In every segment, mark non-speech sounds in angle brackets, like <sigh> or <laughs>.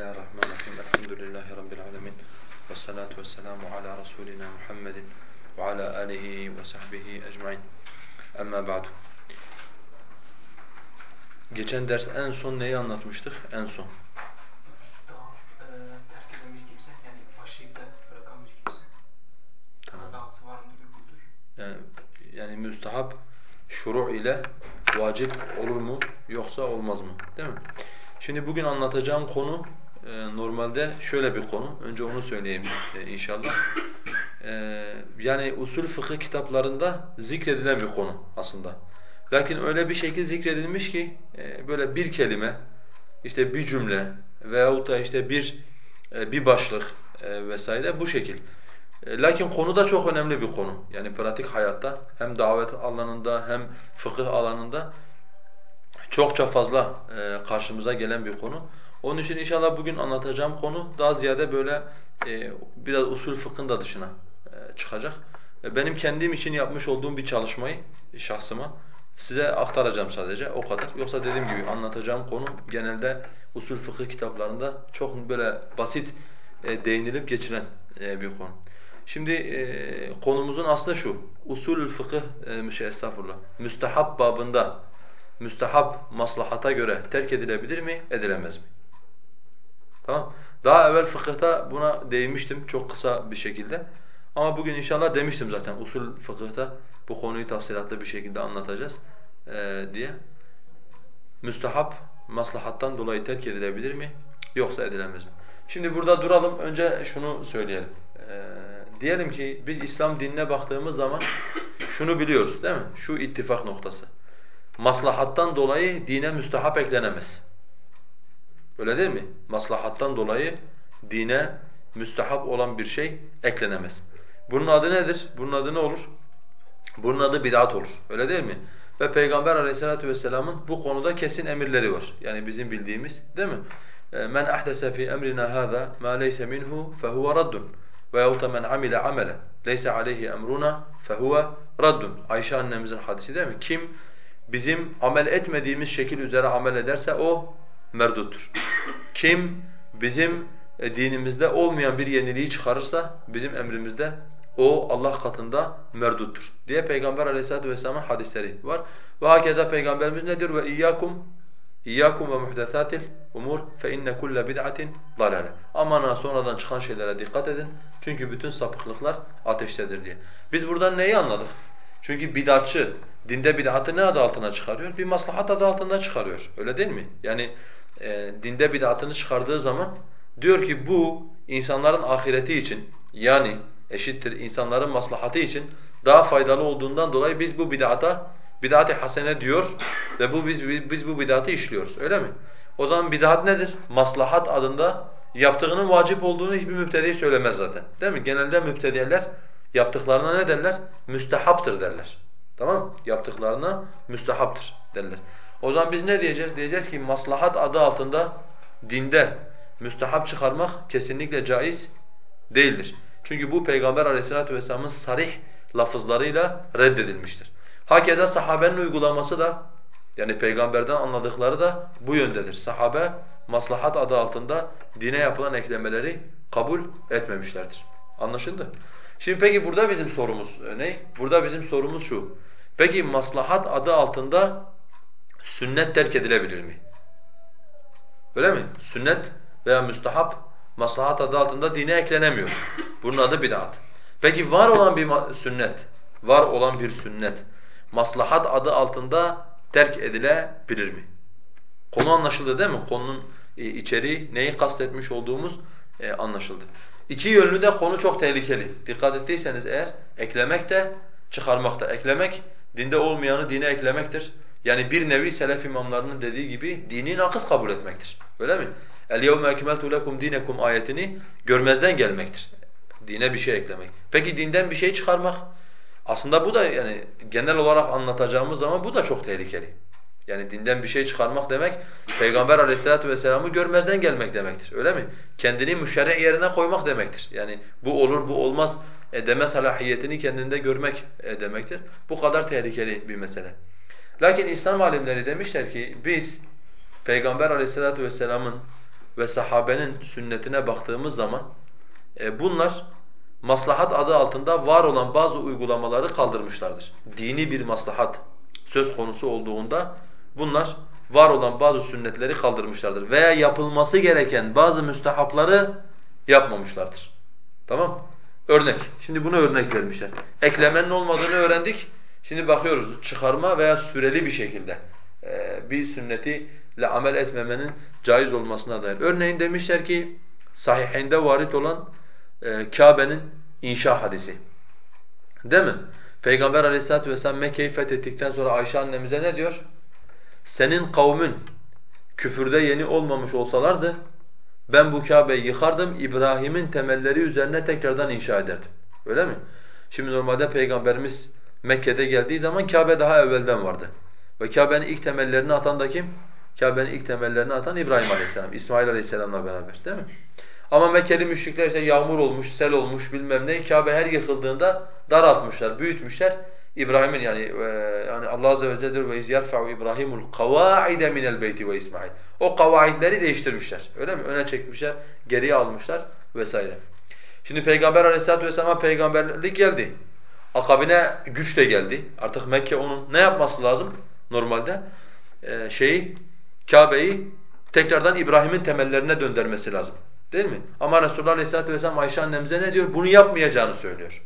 Bismillahirrahmanirrahim. Elhamdülillahi Rabbil alemin. Ve salatu ve selamu ala Resulina Muhammedin ve ala alihi ve sahbihi ecmain. Amma ba'du. Geçen ders en son neyi anlatmıştık? En son. E? Yani, yani müstahap şuru ile vacip olur mu yoksa olmaz mı? Değil mi? Şimdi bugün anlatacağım konu e, normalde şöyle bir konu. Önce onu söyleyeyim e, inşallah. E, yani usul fıkıh kitaplarında zikredilen bir konu aslında. Lakin öyle bir şekilde zikredilmiş ki e, böyle bir kelime, işte bir cümle veyahut da işte bir e, bir başlık vesaire bu şekil. Lakin konu da çok önemli bir konu. Yani pratik hayatta hem davet alanında hem fıkıh alanında çokça fazla karşımıza gelen bir konu. Onun için inşallah bugün anlatacağım konu daha ziyade böyle e, biraz usul fıkhın da dışına e, çıkacak. E, benim kendim için yapmış olduğum bir çalışmayı şahsıma size aktaracağım sadece o kadar. Yoksa dediğim gibi anlatacağım konu genelde usul fıkıh kitaplarında çok böyle basit e, değinilip geçilen e, bir konu. Şimdi e, konumuzun aslı şu. Usul fıkıh e, şey estağfurullah. Müstehab babında müstehab maslahata göre terk edilebilir mi, edilemez mi? Tamam. Daha evvel fıkıhta buna değinmiştim çok kısa bir şekilde. Ama bugün inşallah demiştim zaten usul fıkıhta bu konuyu tafsilatlı bir şekilde anlatacağız e, diye. Müstehab maslahattan dolayı terk edilebilir mi yoksa edilemez mi? Şimdi burada duralım. Önce şunu söyleyelim. Ee, diyelim ki biz İslam dinine baktığımız zaman <coughs> şunu biliyoruz değil mi? Şu ittifak noktası. Maslahattan dolayı dine müstehap eklenemez. Öyle değil mi? Maslahattan dolayı dine müstehap olan bir şey eklenemez. Bunun adı nedir? Bunun adı ne olur? Bunun adı bid'at olur. Öyle değil mi? Ve Peygamber Aleyhisselatü vesselam'ın bu konuda kesin emirleri var. Yani bizim bildiğimiz değil mi? Men ahdese fi emrina hâzâ mâ leyse minhu fehuve raddun. Veyahut da men amile amelen leyse aleyhi emruna fehuve raddun. Ayşe annemizin hadisi değil mi? Kim bizim amel etmediğimiz şekil üzere amel ederse o merduttur. Kim bizim e, dinimizde olmayan bir yeniliği çıkarırsa bizim emrimizde o Allah katında merduttur diye Peygamber Aleyhisselatü vesselam'ın hadisleri var. Ve hakeza Peygamberimiz nedir? Ve iyyakum İyyakum ve muhdesatil umur fe inne kulle bid'atin dalale. Aman ha sonradan çıkan şeylere dikkat edin. Çünkü bütün sapıklıklar ateştedir diye. Biz buradan neyi anladık? Çünkü bid'atçı dinde bid'atı ne adı altına çıkarıyor? Bir maslahat adı altında çıkarıyor. Öyle değil mi? Yani e, dinde bid'atını çıkardığı zaman diyor ki bu insanların ahireti için yani eşittir insanların maslahatı için daha faydalı olduğundan dolayı biz bu bid'ata bid'at-ı hasene diyor ve bu biz biz bu bid'atı işliyoruz. Öyle mi? O zaman bid'at nedir? Maslahat adında yaptığının vacip olduğunu hiçbir müptedi söylemez zaten. Değil mi? Genelde müptediler yaptıklarına ne derler? Müstehaptır derler. Tamam? Yaptıklarına müstehaptır derler. O zaman biz ne diyeceğiz? Diyeceğiz ki maslahat adı altında dinde müstehap çıkarmak kesinlikle caiz değildir. Çünkü bu Peygamber Aleyhisselatü vesselam'ın sarih lafızlarıyla reddedilmiştir. Hakeza sahabenin uygulaması da yani peygamberden anladıkları da bu yöndedir. Sahabe maslahat adı altında dine yapılan eklemeleri kabul etmemişlerdir. Anlaşıldı? Şimdi peki burada bizim sorumuz ne? Burada bizim sorumuz şu. Peki maslahat adı altında sünnet terk edilebilir mi? Öyle mi? Sünnet veya müstahap maslahat adı altında dine eklenemiyor. Bunun adı bid'at. Peki var olan bir sünnet, var olan bir sünnet maslahat adı altında terk edilebilir mi? Konu anlaşıldı değil mi? Konunun e, içeriği, neyi kastetmiş olduğumuz e, anlaşıldı. İki yönlü de konu çok tehlikeli. Dikkat ettiyseniz eğer eklemek de çıkarmak da. Eklemek dinde olmayanı dine eklemektir. Yani bir nevi selef imamlarının dediği gibi dini nakıs kabul etmektir. Öyle mi? El-yevme ekmeltu lekum dinekum ayetini görmezden gelmektir. Dine bir şey eklemek. Peki dinden bir şey çıkarmak aslında bu da yani genel olarak anlatacağımız zaman bu da çok tehlikeli. Yani dinden bir şey çıkarmak demek Peygamber Aleyhisselatü vesselam'ı görmezden gelmek demektir. Öyle mi? Kendini müşerre yerine koymak demektir. Yani bu olur bu olmaz e, deme salahiyetini kendinde görmek e, demektir. Bu kadar tehlikeli bir mesele. Lakin İslam alimleri demişler ki biz Peygamber Aleyhisselatü vesselam'ın ve sahabenin sünnetine baktığımız zaman e, bunlar maslahat adı altında var olan bazı uygulamaları kaldırmışlardır. Dini bir maslahat söz konusu olduğunda bunlar var olan bazı sünnetleri kaldırmışlardır. Veya yapılması gereken bazı müstehapları yapmamışlardır. Tamam Örnek. Şimdi bunu örnek vermişler. Eklemenin olmadığını öğrendik. Şimdi bakıyoruz çıkarma veya süreli bir şekilde e, bir sünnetiyle amel etmemenin caiz olmasına dair. Örneğin demişler ki sahihinde varit olan e, Kabe'nin inşa hadisi. Değil mi? Peygamber aleyhissalatu vesselam Mekke'yi fethettikten sonra Ayşe annemize ne diyor? Senin kavmin küfürde yeni olmamış olsalardı ben bu Kabe'yi yıkardım, İbrahim'in temelleri üzerine tekrardan inşa ederdim. Öyle mi? Şimdi normalde Peygamberimiz Mekke'de geldiği zaman Kabe daha evvelden vardı. Ve Kabe'nin ilk temellerini atan da kim? Kabe'nin ilk temellerini atan İbrahim Aleyhisselam, İsmail Aleyhisselam'la beraber değil mi? Ama Mekkeli müşrikler işte yağmur olmuş, sel olmuş bilmem ne. Kabe her yıkıldığında daraltmışlar, büyütmüşler. İbrahim'in yani e, yani Allah azze ve celle ve iz yerfa'u İbrahimul kavaide minel beyti ve İsmail. O kavaidleri değiştirmişler. Öyle mi? Öne çekmişler, geriye almışlar vesaire. Şimdi Peygamber Aleyhisselatü vesselam'a peygamberlik geldi. Akabine güç de geldi. Artık Mekke onun ne yapması lazım normalde? Ee, şeyi Kabe'yi tekrardan İbrahim'in temellerine döndürmesi lazım. Değil mi? Ama Resulullah Aleyhisselatü vesselam Ayşe annemize ne diyor? Bunu yapmayacağını söylüyor.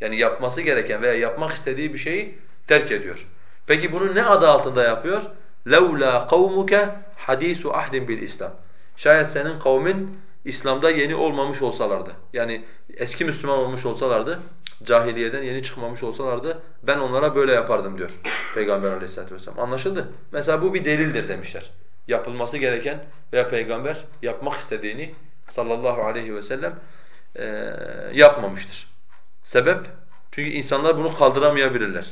Yani yapması gereken veya yapmak istediği bir şeyi terk ediyor. Peki bunu ne adı altında yapıyor? لَوْلَا قَوْمُكَ حَد۪يسُ اَحْدٍ بِالْاِسْلَامِ Şayet senin kavmin İslam'da yeni olmamış olsalardı, yani eski Müslüman olmuş olsalardı, cahiliyeden yeni çıkmamış olsalardı, ben onlara böyle yapardım diyor Peygamber aleyhissalatu vesselam. Anlaşıldı? Mesela bu bir delildir demişler. Yapılması gereken veya Peygamber yapmak istediğini sallallahu aleyhi ve sellem e, yapmamıştır. Sebep? Çünkü insanlar bunu kaldıramayabilirler.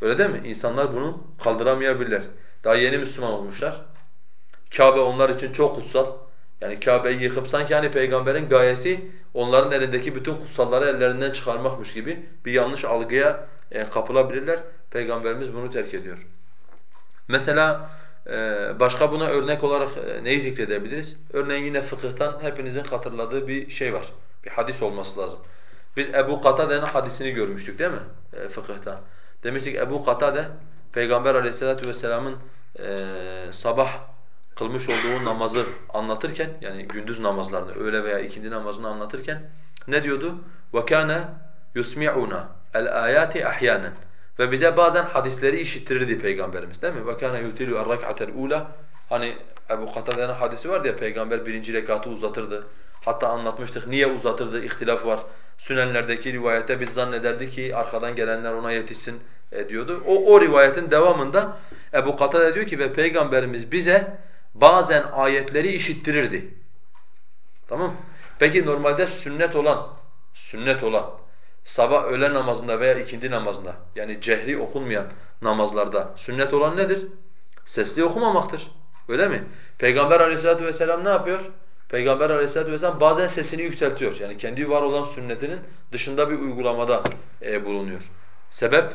Öyle değil mi? İnsanlar bunu kaldıramayabilirler. Daha yeni Müslüman olmuşlar. Kabe onlar için çok kutsal. Yani Kabe'yi yıkıp sanki hani peygamberin gayesi onların elindeki bütün kutsalları ellerinden çıkarmakmış gibi bir yanlış algıya e, kapılabilirler. Peygamberimiz bunu terk ediyor. Mesela e, başka buna örnek olarak e, neyi zikredebiliriz? Örneğin yine fıkıhtan hepinizin hatırladığı bir şey var. Bir hadis olması lazım. Biz Ebu Katade'nin hadisini görmüştük değil mi e, fıkıhta? Demiştik Ebu Katade Peygamber Aleyhisselatü vesselamın e, sabah kılmış olduğu namazı anlatırken yani gündüz namazlarını öğle veya ikindi namazını anlatırken ne diyordu? وَكَانَ يُسْمِعُنَا الْآيَاتِ اَحْيَانًا Ve bize bazen hadisleri işittirirdi Peygamberimiz değil mi? وَكَانَ يُتِلُ الرَّكْعَةَ الْعُولَى Hani Ebu Katade'nin hadisi var ya Peygamber birinci rekatı uzatırdı. Hatta anlatmıştık niye uzatırdı ihtilaf var. Sünenlerdeki rivayete biz zannederdi ki arkadan gelenler ona yetişsin e, diyordu. O, o rivayetin devamında Ebu Katade diyor ki ve Peygamberimiz bize bazen ayetleri işittirirdi. Tamam Peki normalde sünnet olan, sünnet olan sabah öğle namazında veya ikindi namazında yani cehri okunmayan namazlarda sünnet olan nedir? Sesli okumamaktır. Öyle mi? Peygamber aleyhissalatu vesselam ne yapıyor? Peygamber aleyhissalatu vesselam bazen sesini yükseltiyor. Yani kendi var olan sünnetinin dışında bir uygulamada e, bulunuyor. Sebep?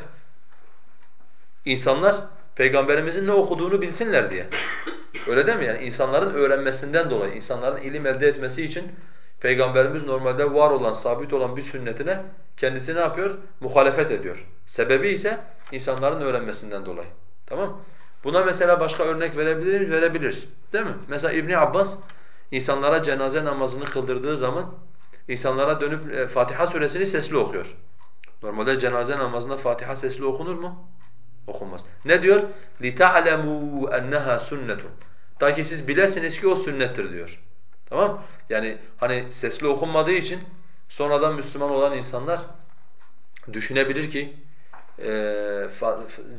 İnsanlar Peygamberimizin ne okuduğunu bilsinler diye. Öyle değil mi? Yani insanların öğrenmesinden dolayı, insanların ilim elde etmesi için Peygamberimiz normalde var olan, sabit olan bir sünnetine kendisi ne yapıyor? Muhalefet ediyor. Sebebi ise insanların öğrenmesinden dolayı. Tamam Buna mesela başka örnek verebilir? Verebiliriz. Değil mi? Mesela İbn Abbas insanlara cenaze namazını kıldırdığı zaman insanlara dönüp e, Fatiha suresini sesli okuyor. Normalde cenaze namazında Fatiha sesli okunur mu? Okunmaz. Ne diyor? لِتَعْلَمُوا اَنَّهَا سُنَّةٌ Ta ki siz bilesiniz ki o sünnettir diyor. Tamam? Yani hani sesli okunmadığı için sonradan Müslüman olan insanlar düşünebilir ki e,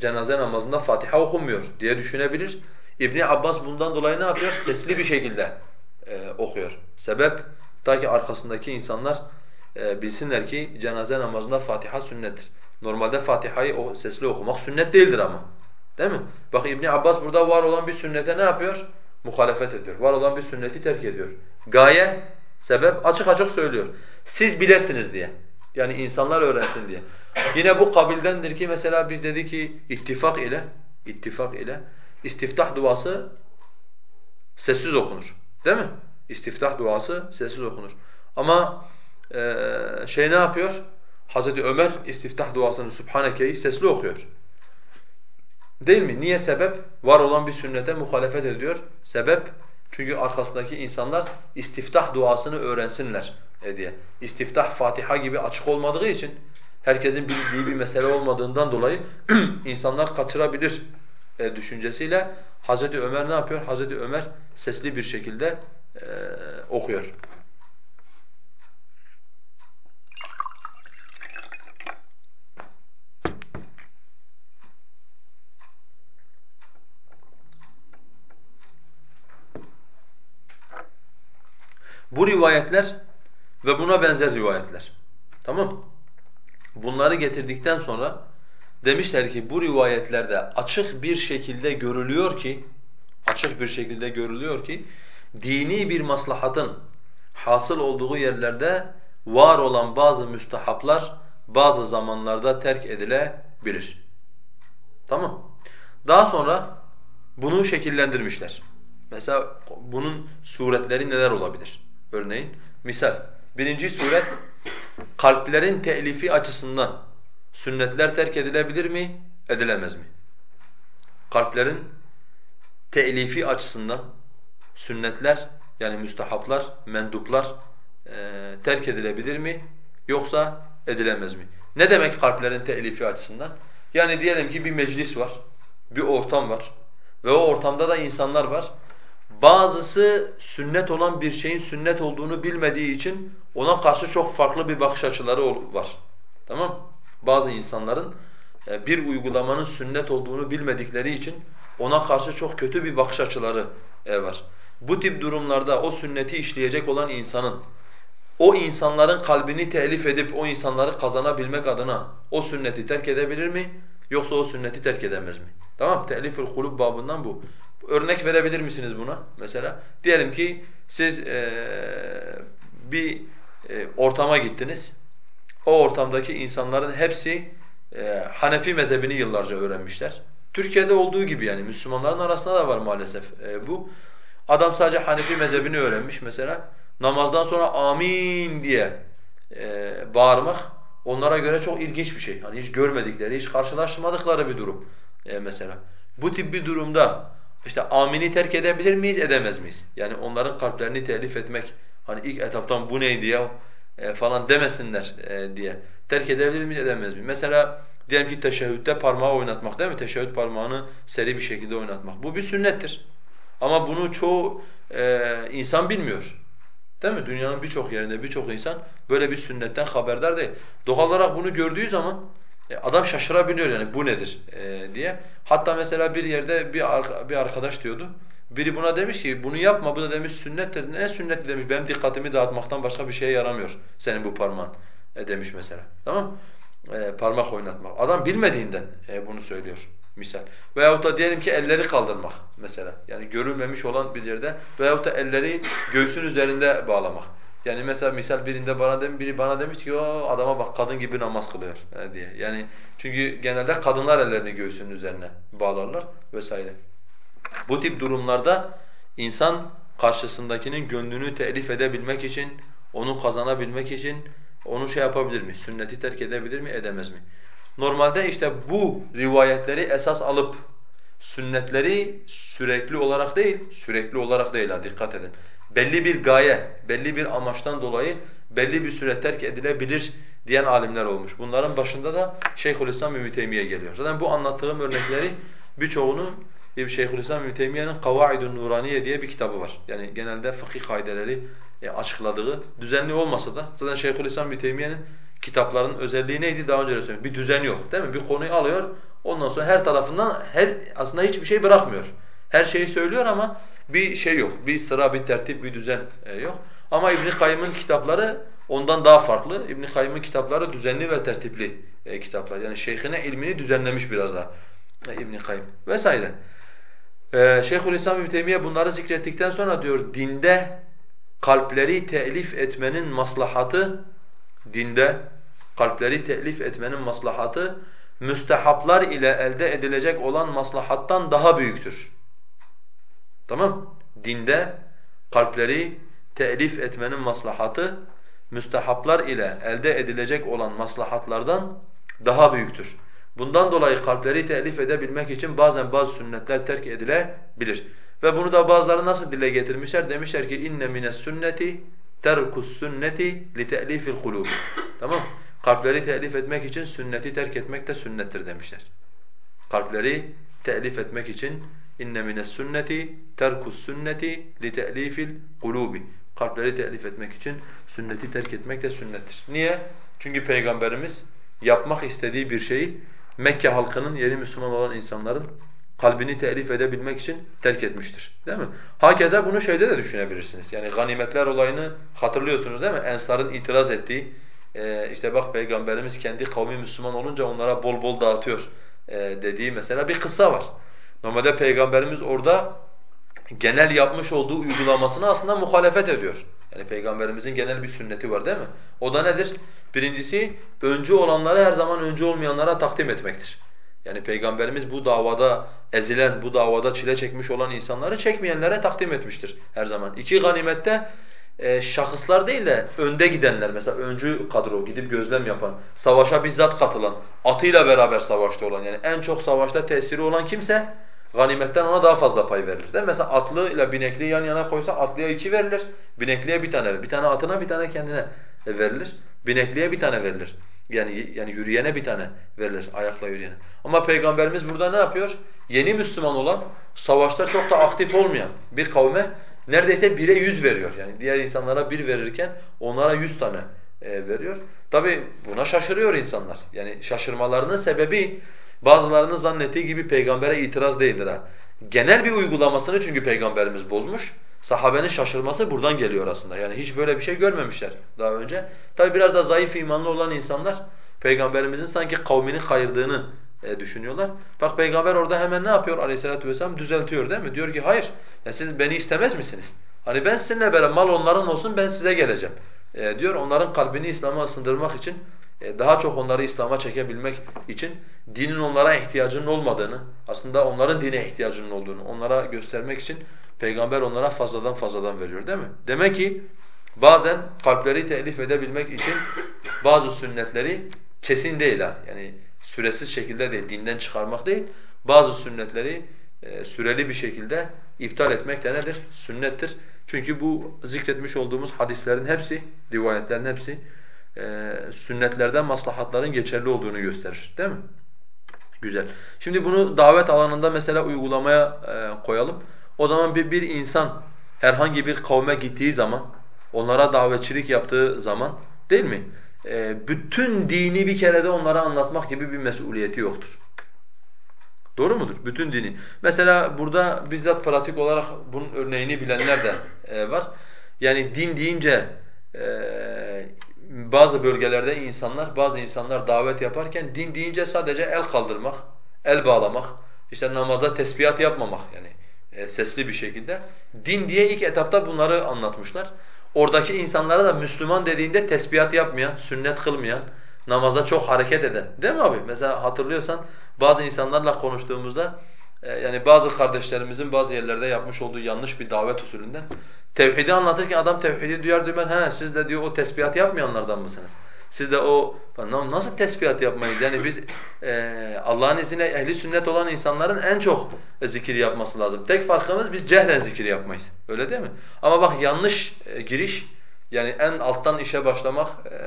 cenaze namazında Fatiha okunmuyor diye düşünebilir. İbn Abbas bundan dolayı ne yapıyor? Sesli bir şekilde e, okuyor. Sebep ta ki arkasındaki insanlar e, bilsinler ki cenaze namazında Fatiha sünnettir. Normalde Fatiha'yı o sesli okumak sünnet değildir ama. Değil mi? Bak İbn Abbas burada var olan bir sünnete ne yapıyor? Muhalefet ediyor. Var olan bir sünneti terk ediyor. Gaye, sebep açık açık söylüyor. Siz bilesiniz diye. Yani insanlar öğrensin diye. Yine bu kabildendir ki mesela biz dedi ki ittifak ile ittifak ile istiftah duası sessiz okunur. Değil mi? İstiftah duası sessiz okunur. Ama e, şey ne yapıyor? Hazreti Ömer istiftah duasını Subhaneke'yi sesli okuyor. Değil mi? Niye sebep? Var olan bir sünnete muhalefet ediyor. Sebep? Çünkü arkasındaki insanlar istiftah duasını öğrensinler e diye. İstiftah Fatiha gibi açık olmadığı için herkesin bildiği bir mesele olmadığından dolayı <clears throat> insanlar kaçırabilir e, düşüncesiyle Hazreti Ömer ne yapıyor? Hazreti Ömer sesli bir şekilde e, okuyor. Bu rivayetler ve buna benzer rivayetler. Tamam Bunları getirdikten sonra demişler ki bu rivayetlerde açık bir şekilde görülüyor ki açık bir şekilde görülüyor ki dini bir maslahatın hasıl olduğu yerlerde var olan bazı müstehaplar bazı zamanlarda terk edilebilir. Tamam. Daha sonra bunu şekillendirmişler. Mesela bunun suretleri neler olabilir? Örneğin misal birinci suret kalplerin telifi açısından sünnetler terk edilebilir mi, edilemez mi? Kalplerin telifi açısından sünnetler yani müstehaplar, menduplar e, terk edilebilir mi yoksa edilemez mi? Ne demek kalplerin telifi açısından? Yani diyelim ki bir meclis var, bir ortam var ve o ortamda da insanlar var. Bazısı sünnet olan bir şeyin sünnet olduğunu bilmediği için ona karşı çok farklı bir bakış açıları var. Tamam Bazı insanların e, bir uygulamanın sünnet olduğunu bilmedikleri için ona karşı çok kötü bir bakış açıları e, var. Bu tip durumlarda o sünneti işleyecek olan insanın o insanların kalbini telif edip o insanları kazanabilmek adına o sünneti terk edebilir mi? Yoksa o sünneti terk edemez mi? Tamam Telifül kulub babından bu. Örnek verebilir misiniz buna mesela? Diyelim ki siz ee, bir e, ortama gittiniz. O ortamdaki insanların hepsi e, Hanefi mezhebini yıllarca öğrenmişler. Türkiye'de olduğu gibi yani Müslümanların arasında da var maalesef e, bu. Adam sadece Hanefi mezhebini öğrenmiş mesela. Namazdan sonra amin diye e, bağırmak onlara göre çok ilginç bir şey. Hani hiç görmedikleri, hiç karşılaşmadıkları bir durum e, mesela. Bu tip bir durumda işte amini terk edebilir miyiz, edemez miyiz? Yani onların kalplerini telif etmek, hani ilk etaptan bu neydi ya e, falan demesinler e, diye. Terk edebilir miyiz, edemez miyiz? Mesela diyelim ki teşehhütte parmağı oynatmak değil mi? Teşehhüt parmağını seri bir şekilde oynatmak. Bu bir sünnettir. Ama bunu çoğu e, insan bilmiyor. Değil mi? Dünyanın birçok yerinde birçok insan böyle bir sünnetten haberdar değil. Doğal olarak bunu gördüğü zaman adam şaşırabiliyor yani bu nedir e, diye. Hatta mesela bir yerde bir bir arkadaş diyordu. Biri buna demiş ki bunu yapma bu da demiş sünnettir. Ne sünneti demiş benim dikkatimi dağıtmaktan başka bir şeye yaramıyor senin bu parmağın e, demiş mesela. Tamam e, Parmak oynatmak. Adam bilmediğinden e, bunu söylüyor misal. Veyahut da diyelim ki elleri kaldırmak mesela. Yani görülmemiş olan bir yerde veyahut da elleri göğsün üzerinde bağlamak. Yani mesela misal birinde bana dem biri bana demiş ki o adama bak kadın gibi namaz kılıyor e, diye. Yani çünkü genelde kadınlar ellerini göğsünün üzerine bağlarlar vesaire. Bu tip durumlarda insan karşısındakinin gönlünü telif edebilmek için, onu kazanabilmek için onu şey yapabilir mi? Sünneti terk edebilir mi, edemez mi? Normalde işte bu rivayetleri esas alıp sünnetleri sürekli olarak değil, sürekli olarak değil ha dikkat edin. Belli bir gaye, belli bir amaçtan dolayı belli bir süre terk edilebilir diyen alimler olmuş. Bunların başında da Şeyhülislam İbn Teymiye geliyor. Zaten bu anlattığım örnekleri birçoğunu bir Şeyhülislam İbn Teymiye'nin Kavaidun Nuraniye diye bir kitabı var. Yani genelde fıkıh kaideleri e, açıkladığı, düzenli olmasa da zaten Şeyhülislam İbn Teymiye'nin kitapların özelliği neydi daha önce de söyledim. Bir düzen yok değil mi? Bir konuyu alıyor, ondan sonra her tarafından her aslında hiçbir şey bırakmıyor. Her şeyi söylüyor ama bir şey yok. Bir sıra, bir tertip, bir düzen e, yok. Ama İbn Kayyım'ın kitapları ondan daha farklı. İbn Kayyım'ın kitapları düzenli ve tertipli e, kitaplar. Yani şeyhine ilmini düzenlemiş biraz daha e, İbn Kayyım vesaire. Şeyhülislam İbn Teymiye bunları zikrettikten sonra diyor dinde kalpleri telif etmenin maslahatı dinde kalpleri telif etmenin maslahatı müstehaplar ile elde edilecek olan maslahattan daha büyüktür. Tamam? Dinde kalpleri telif etmenin maslahatı müstehaplar ile elde edilecek olan maslahatlardan daha büyüktür. Bundan dolayı kalpleri telif edebilmek için bazen bazı sünnetler terk edilebilir. Ve bunu da bazıları nasıl dile getirmişler? Demişler ki inne mines sünneti terkus sünneti li te'lifil kulub. Tamam? Kalpleri telif etmek için sünneti terk etmek de sünnettir demişler. Kalpleri telif etmek için inne mines sünneti terkus sünneti li te'lifil kulubi. Kalpleri telif etmek için sünneti terk etmek de sünnettir. Niye? Çünkü peygamberimiz yapmak istediği bir şeyi Mekke halkının yeni Müslüman olan insanların kalbini telif edebilmek için terk etmiştir. Değil mi? Hakeza bunu şeyde de düşünebilirsiniz. Yani ganimetler olayını hatırlıyorsunuz değil mi? Ensar'ın itiraz ettiği, e, işte bak Peygamberimiz kendi kavmi Müslüman olunca onlara bol bol dağıtıyor e, dediği mesela bir kıssa var. Normalde Peygamberimiz orada genel yapmış olduğu uygulamasını aslında muhalefet ediyor. Yani Peygamberimizin genel bir sünneti var değil mi? O da nedir? Birincisi, öncü olanları her zaman öncü olmayanlara takdim etmektir. Yani Peygamberimiz bu davada ezilen, bu davada çile çekmiş olan insanları çekmeyenlere takdim etmiştir her zaman. İki ganimette e, şahıslar değil de önde gidenler mesela öncü kadro gidip gözlem yapan, savaşa bizzat katılan, atıyla beraber savaşta olan yani en çok savaşta tesiri olan kimse ganimetten ona daha fazla pay verilir. Değil mi? Mesela atlı ile binekliyi yan yana koysa atlıya iki verilir, binekliye bir tane. Bir tane atına bir tane kendine verilir. Binekliye bir tane verilir. Yani yani yürüyene bir tane verilir ayakla yürüyene. Ama peygamberimiz burada ne yapıyor? Yeni Müslüman olan, savaşta çok da aktif olmayan bir kavme neredeyse bire yüz veriyor. Yani diğer insanlara bir verirken onlara yüz tane e, veriyor. Tabi buna şaşırıyor insanlar. Yani şaşırmalarının sebebi bazılarının zannettiği gibi peygambere itiraz değildir ha. Genel bir uygulamasını çünkü peygamberimiz bozmuş. Sahabenin şaşırması buradan geliyor aslında. Yani hiç böyle bir şey görmemişler daha önce. Tabi biraz da zayıf imanlı olan insanlar peygamberimizin sanki kavmini kayırdığını e, düşünüyorlar. Bak peygamber orada hemen ne yapıyor aleyhissalatu vesselam? Düzeltiyor değil mi? Diyor ki hayır ya siz beni istemez misiniz? Hani ben sizinle beraber mal onların olsun ben size geleceğim. E, diyor onların kalbini İslam'a ısındırmak için daha çok onları İslam'a çekebilmek için dinin onlara ihtiyacının olmadığını, aslında onların dine ihtiyacının olduğunu onlara göstermek için Peygamber onlara fazladan fazladan veriyor değil mi? Demek ki bazen kalpleri telif edebilmek için <coughs> bazı sünnetleri kesin değil ha. Yani süresiz şekilde değil, dinden çıkarmak değil. Bazı sünnetleri e, süreli bir şekilde iptal etmek de nedir? Sünnettir. Çünkü bu zikretmiş olduğumuz hadislerin hepsi, rivayetlerin hepsi e, sünnetlerden maslahatların geçerli olduğunu gösterir. Değil mi? Güzel. Şimdi bunu davet alanında mesela uygulamaya e, koyalım. O zaman bir, bir insan herhangi bir kavme gittiği zaman, onlara davetçilik yaptığı zaman değil mi? E, bütün dini bir kerede onlara anlatmak gibi bir mesuliyeti yoktur. Doğru mudur? Bütün dini. Mesela burada bizzat pratik olarak bunun örneğini bilenler de e, var. Yani din deyince e, bazı bölgelerde insanlar, bazı insanlar davet yaparken din deyince sadece el kaldırmak, el bağlamak, işte namazda tesbihat yapmamak yani e, sesli bir şekilde. Din diye ilk etapta bunları anlatmışlar. Oradaki insanlara da Müslüman dediğinde tesbihat yapmayan, sünnet kılmayan, namazda çok hareket eden. Değil mi abi? Mesela hatırlıyorsan bazı insanlarla konuştuğumuzda yani bazı kardeşlerimizin bazı yerlerde yapmış olduğu yanlış bir davet usulünden tevhidi anlatırken adam tevhidi duyar duymaz he siz de diyor o tesbihat yapmayanlardan mısınız? Siz de o nasıl tesbihat yapmayız? Yani biz e, Allah'ın izniyle ehli sünnet olan insanların en çok zikir yapması lazım. Tek farkımız biz cehlen zikir yapmayız. Öyle değil mi? Ama bak yanlış e, giriş yani en alttan işe başlamak e,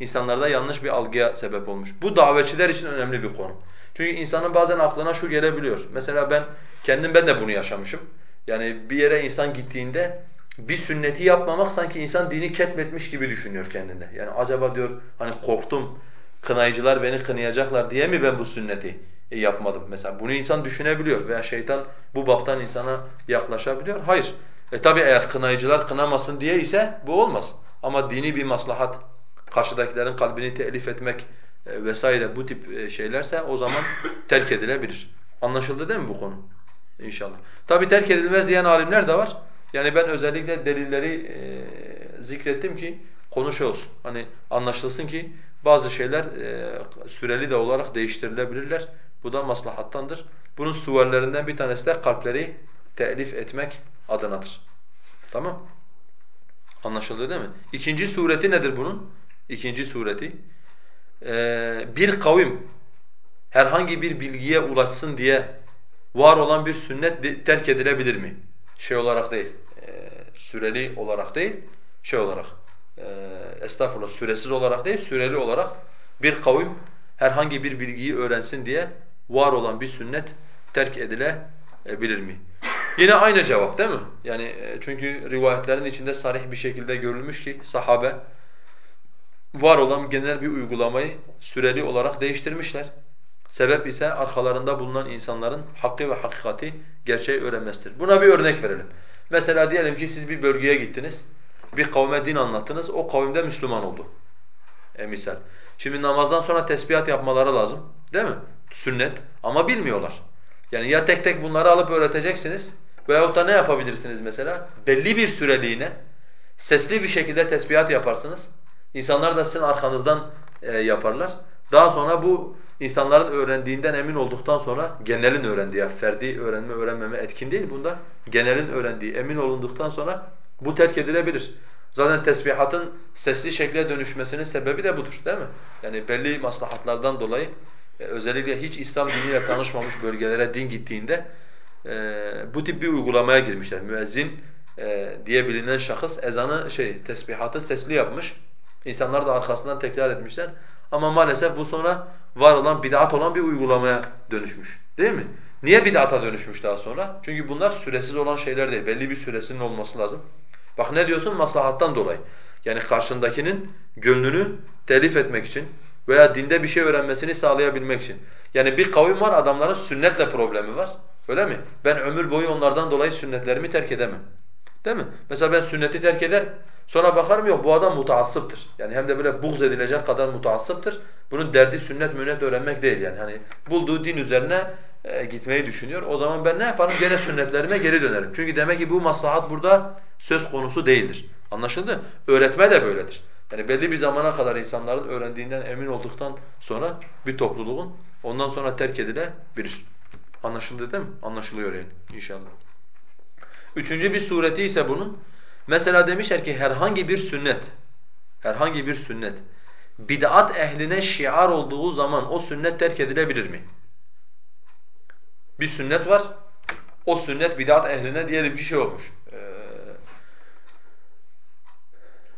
insanlarda yanlış bir algıya sebep olmuş. Bu davetçiler için önemli bir konu. Çünkü insanın bazen aklına şu gelebiliyor. Mesela ben kendim ben de bunu yaşamışım. Yani bir yere insan gittiğinde bir sünneti yapmamak sanki insan dini ketmetmiş gibi düşünüyor kendinde. Yani acaba diyor hani korktum kınayıcılar beni kınayacaklar diye mi ben bu sünneti e, yapmadım mesela. Bunu insan düşünebiliyor veya şeytan bu baptan insana yaklaşabiliyor. Hayır. E tabi eğer kınayıcılar kınamasın diye ise bu olmaz. Ama dini bir maslahat, karşıdakilerin kalbini telif etmek vesaire bu tip e, şeylerse o zaman terk edilebilir. Anlaşıldı değil mi bu konu? İnşallah. Tabi terk edilmez diyen alimler de var. Yani ben özellikle delilleri e, zikrettim ki konu olsun. Hani anlaşılsın ki bazı şeyler e, süreli de olarak değiştirilebilirler. Bu da maslahattandır. Bunun suvarlerinden bir tanesi de kalpleri telif etmek adınadır. Tamam? Anlaşıldı değil mi? İkinci sureti nedir bunun? İkinci sureti. Ee, bir kavim herhangi bir bilgiye ulaşsın diye var olan bir sünnet terk edilebilir mi? Şey olarak değil, e, süreli olarak değil, şey olarak, e, estağfurullah süresiz olarak değil, süreli olarak bir kavim herhangi bir bilgiyi öğrensin diye var olan bir sünnet terk edilebilir mi? Yine aynı cevap değil mi? Yani e, çünkü rivayetlerin içinde sarih bir şekilde görülmüş ki sahabe var olan genel bir uygulamayı süreli olarak değiştirmişler. Sebep ise arkalarında bulunan insanların hakkı ve hakikati gerçeği öğrenmesidir. Buna bir örnek verelim. Mesela diyelim ki siz bir bölgeye gittiniz, bir kavme din anlattınız, o kavimde Müslüman oldu. E misal. Şimdi namazdan sonra tesbihat yapmaları lazım, değil mi? Sünnet ama bilmiyorlar. Yani ya tek tek bunları alıp öğreteceksiniz veyahut da ne yapabilirsiniz mesela? Belli bir süreliğine sesli bir şekilde tesbihat yaparsınız. İnsanlar da sizin arkanızdan e, yaparlar. Daha sonra bu insanların öğrendiğinden emin olduktan sonra genelin öğrendiği, ferdi öğrenme öğrenmeme etkin değil bunda. Genelin öğrendiği emin olunduktan sonra bu terk edilebilir. Zaten tesbihatın sesli şekle dönüşmesinin sebebi de budur değil mi? Yani belli maslahatlardan dolayı e, özellikle hiç İslam diniyle tanışmamış bölgelere din gittiğinde e, bu tip bir uygulamaya girmişler. Müezzin e, diye bilinen şahıs ezanı şey tesbihatı sesli yapmış. İnsanlar da arkasından tekrar etmişler. Ama maalesef bu sonra var olan bid'at olan bir uygulamaya dönüşmüş. Değil mi? Niye bid'ata dönüşmüş daha sonra? Çünkü bunlar süresiz olan şeyler değil. Belli bir süresinin olması lazım. Bak ne diyorsun? Maslahattan dolayı. Yani karşındakinin gönlünü telif etmek için veya dinde bir şey öğrenmesini sağlayabilmek için. Yani bir kavim var adamların sünnetle problemi var. Öyle mi? Ben ömür boyu onlardan dolayı sünnetlerimi terk edemem. Değil mi? Mesela ben sünneti terk eder, sonra bakarım yok bu adam mutaassıptır. Yani hem de böyle buğz edilecek kadar mutaassıptır. Bunun derdi sünnet münnet öğrenmek değil yani. Hani bulduğu din üzerine e, gitmeyi düşünüyor. O zaman ben ne yaparım? Gene sünnetlerime geri dönerim. Çünkü demek ki bu maslahat burada söz konusu değildir. Anlaşıldı? Öğretme de böyledir. Yani belli bir zamana kadar insanların öğrendiğinden emin olduktan sonra bir topluluğun ondan sonra terk edilebilir. Anlaşıldı değil mi? Anlaşılıyor yani inşallah. Üçüncü bir sureti ise bunun, mesela demişler ki herhangi bir sünnet, herhangi bir sünnet, bid'at ehline şiar olduğu zaman o sünnet terk edilebilir mi? Bir sünnet var, o sünnet bid'at ehline diyelim bir şey olmuş.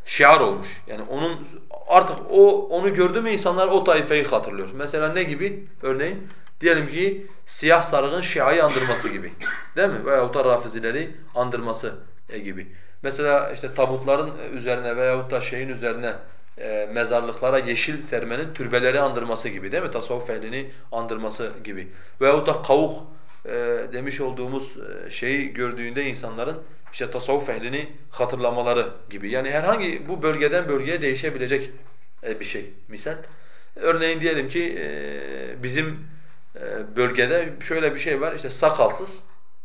Şiar olmuş. Yani onun artık o onu gördü mü insanlar o taifeyi hatırlıyor. Mesela ne gibi? Örneğin Diyelim ki siyah sarığın Şia'yı andırması gibi. Değil mi? Veyahut da Rafizileri andırması e, gibi. Mesela işte tabutların üzerine veyahut da şeyin üzerine e, mezarlıklara yeşil sermenin türbeleri andırması gibi değil mi? Tasavvuf ehlini andırması gibi. Veyahut da kavuk e, demiş olduğumuz e, şeyi gördüğünde insanların işte tasavvuf ehlini hatırlamaları gibi. Yani herhangi bu bölgeden bölgeye değişebilecek e, bir şey misal. Örneğin diyelim ki e, bizim ee, bölgede şöyle bir şey var işte sakalsız,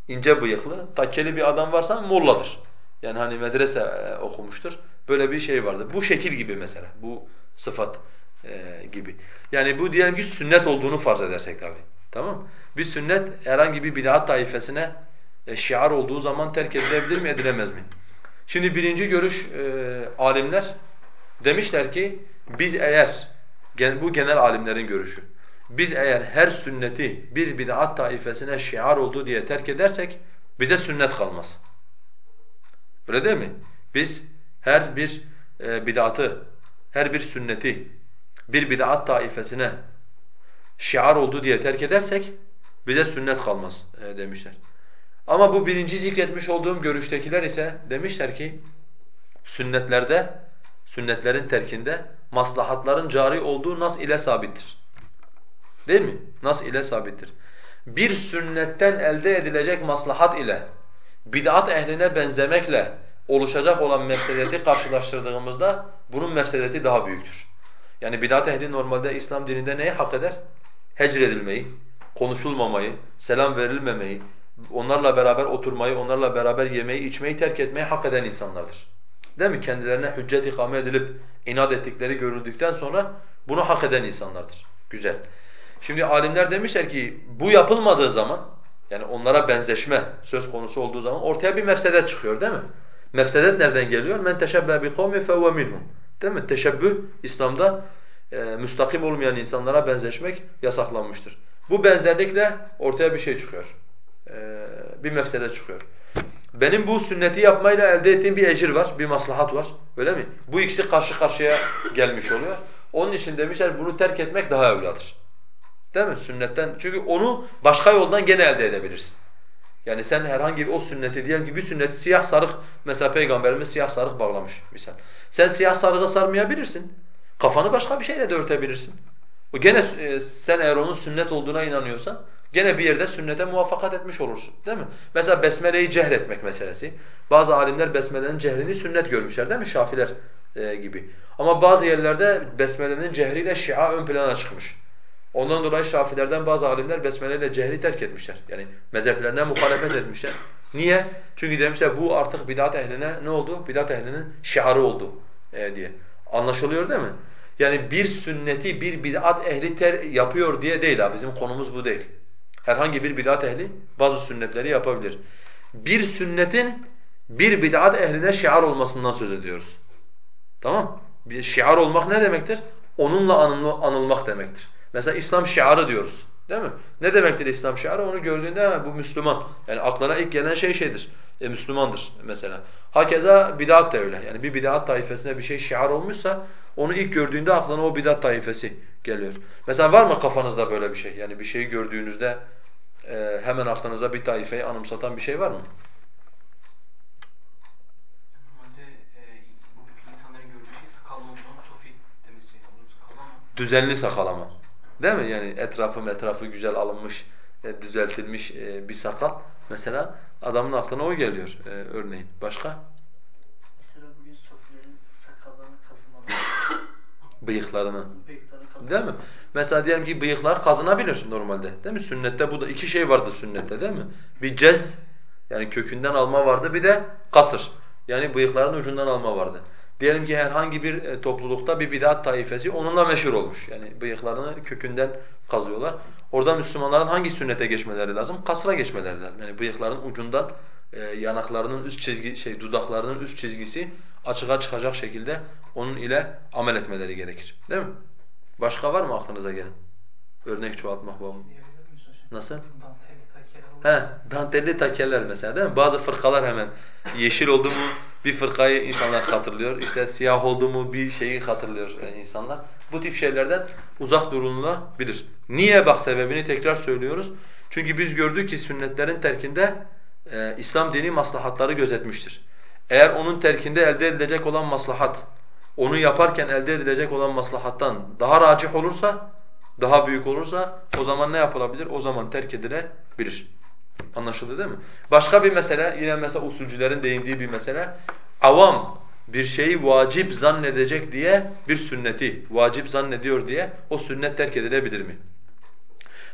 ince bıyıklı, takkeli bir adam varsa molladır. Yani hani medrese e, okumuştur. Böyle bir şey vardır. Bu şekil gibi mesela. Bu sıfat e, gibi. Yani bu diyelim ki sünnet olduğunu farz edersek tabi. Tamam Bir sünnet herhangi bir bid'at taifesine e, şiar olduğu zaman terk edilebilir mi edilemez mi? Şimdi birinci görüş alimler demişler ki biz eğer bu genel alimlerin görüşü biz eğer her sünneti bir bid'at taifesine şiar oldu diye terk edersek bize sünnet kalmaz. Öyle değil mi? Biz her bir e, bid'atı, her bir sünneti bir bid'at taifesine şiar oldu diye terk edersek bize sünnet kalmaz e, demişler. Ama bu birinci zikretmiş olduğum görüştekiler ise demişler ki sünnetlerde, sünnetlerin terkinde maslahatların cari olduğu nas ile sabittir. Değil mi? Nas ile sabittir. Bir sünnetten elde edilecek maslahat ile bid'at ehline benzemekle oluşacak olan mefsedeti karşılaştırdığımızda bunun mefsedeti daha büyüktür. Yani bid'at ehli normalde İslam dininde neyi hak eder? Hecredilmeyi, konuşulmamayı, selam verilmemeyi, onlarla beraber oturmayı, onlarla beraber yemeği, içmeyi terk etmeyi hak eden insanlardır. Değil mi? Kendilerine hüccet ikame edilip inat ettikleri görüldükten sonra bunu hak eden insanlardır. Güzel. Şimdi alimler demişler ki bu yapılmadığı zaman yani onlara benzeşme söz konusu olduğu zaman ortaya bir mefsede çıkıyor değil mi? Mefsedet nereden geliyor? Men teşebbe bi kavmi fehuve minhum. Değil mi? Teşebbüh İslam'da e, müstakim olmayan insanlara benzeşmek yasaklanmıştır. Bu benzerlikle ortaya bir şey çıkıyor. E, bir mefsede çıkıyor. Benim bu sünneti yapmayla elde ettiğim bir ecir var, bir maslahat var. Öyle mi? Bu ikisi karşı karşıya gelmiş oluyor. Onun için demişler bunu terk etmek daha evladır. Değil mi? Sünnetten. Çünkü onu başka yoldan gene elde edebilirsin. Yani sen herhangi bir o sünneti diyelim ki bir sünneti siyah sarık mesela peygamberimiz siyah sarık bağlamış misal. Sen siyah sarığı sarmayabilirsin. Kafanı başka bir şeyle de örtebilirsin. O gene e, sen eğer onun sünnet olduğuna inanıyorsan gene bir yerde sünnete muvaffakat etmiş olursun. Değil mi? Mesela besmeleyi cehretmek meselesi. Bazı alimler besmelenin cehrini sünnet görmüşler değil mi? Şafiler e, gibi. Ama bazı yerlerde besmelenin cehriyle şia ön plana çıkmış. Ondan dolayı Şafilerden bazı alimler besmele ile cehri terk etmişler. Yani mezheplerine muhalefet etmişler. Niye? Çünkü demişler bu artık bidat ehline ne oldu? Bidat ehlinin şiarı oldu e, diye. Anlaşılıyor değil mi? Yani bir sünneti bir bid'at ehli ter yapıyor diye değil ha. Bizim konumuz bu değil. Herhangi bir bid'at ehli bazı sünnetleri yapabilir. Bir sünnetin bir bid'at ehline şiar olmasından söz ediyoruz. Tamam? Bir şiar olmak ne demektir? Onunla anılmak demektir. Mesela İslam şiarı diyoruz. Değil mi? Ne demektir İslam şiarı? Onu gördüğünde bu Müslüman. Yani aklına ilk gelen şey şeydir. E, Müslümandır mesela. Hakeza bid'at da öyle. Yani bir bid'at taifesine bir şey şiar olmuşsa onu ilk gördüğünde aklına o bid'at taifesi geliyor. Mesela var mı kafanızda böyle bir şey? Yani bir şeyi gördüğünüzde e, hemen aklınıza bir taifeyi anımsatan bir şey var mı? E, şey Düzenli sakalama. Değil mi? Yani etrafı etrafı güzel alınmış, e, düzeltilmiş e, bir sakal. Mesela adamın aklına o geliyor e, örneğin. Başka? Mesela bugün sofilerin sakallarını kazımalı. <laughs> Bıyıklarını. Bıyıklarını. Değil mi? Mesela diyelim ki bıyıklar kazınabilir normalde. Değil mi? Sünnette bu da iki şey vardı sünnette değil mi? Bir cez yani kökünden alma vardı bir de kasır. Yani bıyıkların ucundan alma vardı. Diyelim ki herhangi bir e, toplulukta bir bid'at taifesi onunla meşhur olmuş. Yani bıyıklarını kökünden kazıyorlar. Orada Müslümanların hangi sünnete geçmeleri lazım? Kasra geçmeleri lazım. Yani bıyıkların ucundan e, yanaklarının üst çizgi şey dudaklarının üst çizgisi açığa çıkacak şekilde onun ile amel etmeleri gerekir. Değil mi? Başka var mı aklınıza gelen? Örnek çoğaltmak miyiz hocam? Nasıl? He, dantelli takeller mesela değil mi? Bazı fırkalar hemen yeşil oldu mu bir fırkayı insanlar hatırlıyor. İşte siyah oldu mu bir şeyi hatırlıyor e, insanlar. Bu tip şeylerden uzak durulabilir. Niye bak sebebini tekrar söylüyoruz. Çünkü biz gördük ki sünnetlerin terkinde e, İslam dini maslahatları gözetmiştir. Eğer onun terkinde elde edilecek olan maslahat, onu yaparken elde edilecek olan maslahattan daha racih olursa, daha büyük olursa o zaman ne yapılabilir? O zaman terk edilebilir. Anlaşıldı değil mi? Başka bir mesele, yine mesela usulcülerin değindiği bir mesele. Avam bir şeyi vacip zannedecek diye bir sünneti vacip zannediyor diye o sünnet terk edilebilir mi?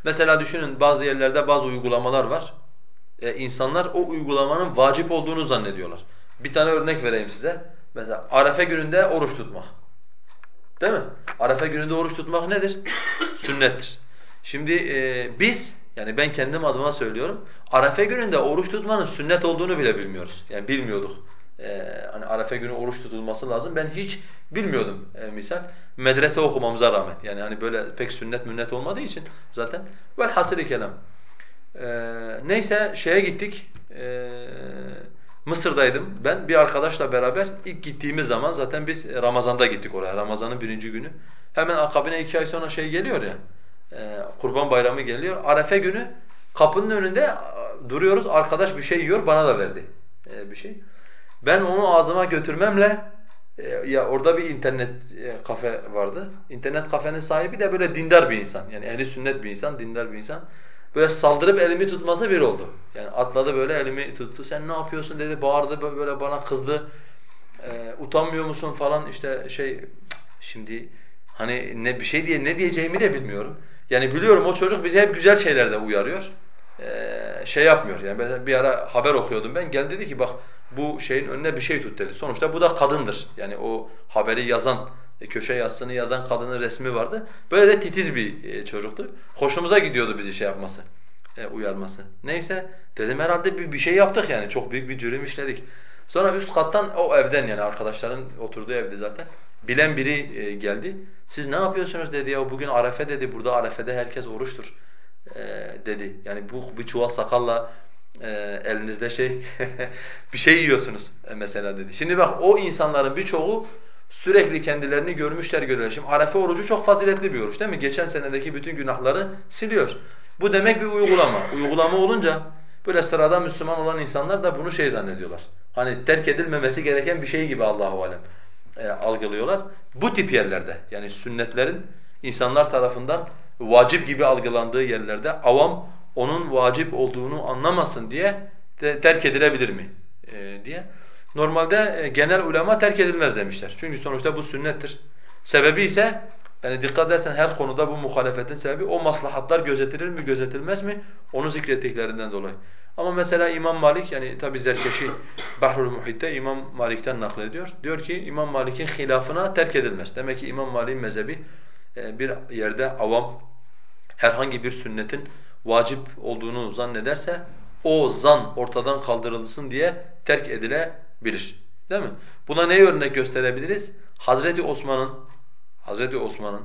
Mesela düşünün bazı yerlerde bazı uygulamalar var. Ee, insanlar o uygulamanın vacip olduğunu zannediyorlar. Bir tane örnek vereyim size. Mesela Arefe gününde oruç tutmak. Değil mi? Arefe gününde oruç tutmak nedir? <coughs> Sünnettir. Şimdi e, biz yani ben kendim adıma söylüyorum. Arefe gününde oruç tutmanın sünnet olduğunu bile bilmiyoruz. Yani bilmiyorduk. Ee, hani Arefe günü oruç tutulması lazım. Ben hiç bilmiyordum e, misal. Medrese okumamıza rağmen. Yani hani böyle pek sünnet münnet olmadığı için zaten. Velhasıl kelam. Ee, neyse şeye gittik. Ee, Mısır'daydım ben bir arkadaşla beraber ilk gittiğimiz zaman zaten biz Ramazan'da gittik oraya. Ramazan'ın birinci günü. Hemen akabine iki ay sonra şey geliyor ya. E, Kurban Bayramı geliyor. Arefe günü kapının önünde duruyoruz. Arkadaş bir şey yiyor bana da verdi e, bir şey. Ben onu ağzıma götürmemle e, ya orada bir internet e, kafe vardı. İnternet kafenin sahibi de böyle dindar bir insan. Yani ehli sünnet bir insan, dindar bir insan. Böyle saldırıp elimi tutması bir oldu. Yani atladı böyle elimi tuttu. Sen ne yapıyorsun dedi. Bağırdı böyle bana kızdı. E, utanmıyor musun falan işte şey şimdi hani ne bir şey diye ne diyeceğimi de bilmiyorum. Yani biliyorum o çocuk bizi hep güzel şeylerde uyarıyor. Ee, şey yapmıyor yani ben bir ara haber okuyordum ben geldi dedi ki bak bu şeyin önüne bir şey tut dedi. Sonuçta bu da kadındır. Yani o haberi yazan, e, köşe yazısını yazan kadının resmi vardı. Böyle de titiz bir e, çocuktu. Hoşumuza gidiyordu bizi şey yapması, e, uyarması. Neyse dedim herhalde bir, bir şey yaptık yani çok büyük bir cürüm işledik. Sonra üst kattan o evden yani arkadaşların oturduğu evde zaten bilen biri e, geldi. Siz ne yapıyorsunuz dedi ya bugün Arefe dedi burada Arefe'de herkes oruçtur e, dedi. Yani bu bir çuval sakalla e, elinizde şey <laughs> bir şey yiyorsunuz mesela dedi. Şimdi bak o insanların birçoğu sürekli kendilerini görmüşler görüyorlar. Şimdi Arefe orucu çok faziletli bir oruç değil mi? Geçen senedeki bütün günahları siliyor. Bu demek bir uygulama. Uygulama olunca böyle sırada Müslüman olan insanlar da bunu şey zannediyorlar. Hani terk edilmemesi gereken bir şey gibi Allahu alem e, algılıyorlar. Bu tip yerlerde yani sünnetlerin insanlar tarafından vacip gibi algılandığı yerlerde avam onun vacip olduğunu anlamasın diye terk edilebilir mi e, diye. Normalde e, genel ulema terk edilmez demişler. Çünkü sonuçta bu sünnettir. Sebebi ise yani dikkat edersen her konuda bu muhalefetin sebebi o maslahatlar gözetilir mi gözetilmez mi onu zikrettiklerinden dolayı. Ama mesela İmam Malik yani tabi Zerkeşi Bahrul Muhit'te İmam Malik'ten naklediyor. Diyor ki İmam Malik'in hilafına terk edilmez. Demek ki İmam Malik'in mezhebi e, bir yerde avam herhangi bir sünnetin vacip olduğunu zannederse o zan ortadan kaldırılsın diye terk edilebilir. Değil mi? Buna ne örnek gösterebiliriz? Hazreti Osman'ın Hazreti Osman'ın